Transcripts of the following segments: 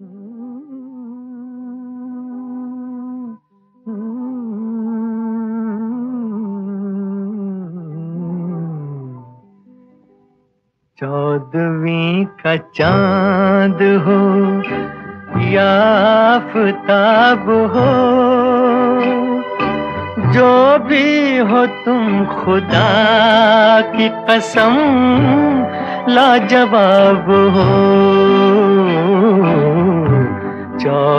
चौदवी का चाँद हो या हो, जो भी हो तुम खुदा की कसम, लाजवाब हो।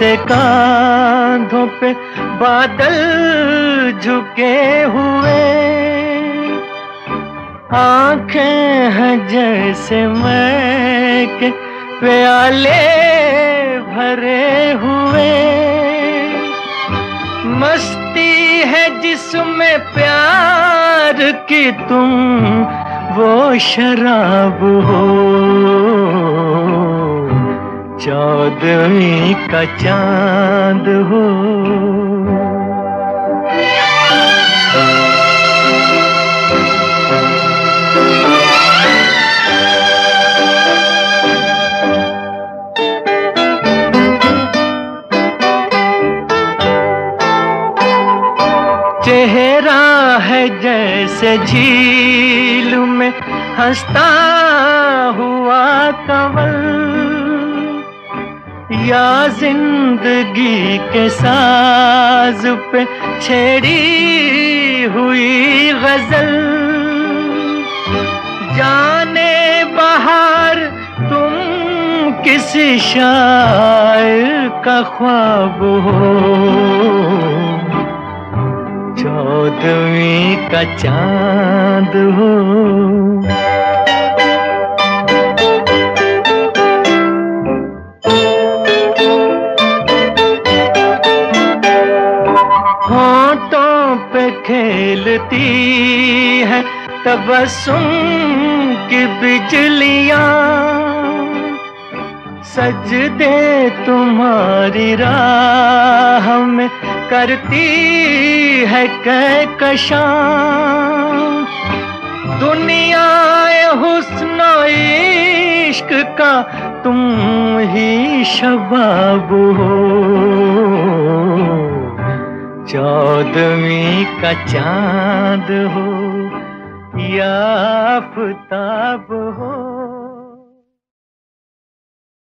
जैसे कांधों पे बादल झुके हुए। आँखें हैं जैसे मैं प्याले भरे हुए। मस्ती है जिसमें प्यार की तुम, वो शराब हो। चौदवी का चाँद हो। चेहरा है जैसे झील में हंसता हुआ कंवल। या ज़िंदगी के साज पे छेड़ी हुई गज़ल। जाने बाहर तुम किसी शायर का ख्वाब हो। चौदवी का चाँद हो। पे खेलती है तबसुम की बिजलियाँ। सज दे तुम्हारी राह में करती है कहकशां। दुनिया हुस्न इश्क का तुम ही शबाब हो। चौदवी का चाँद हो या फताब हो।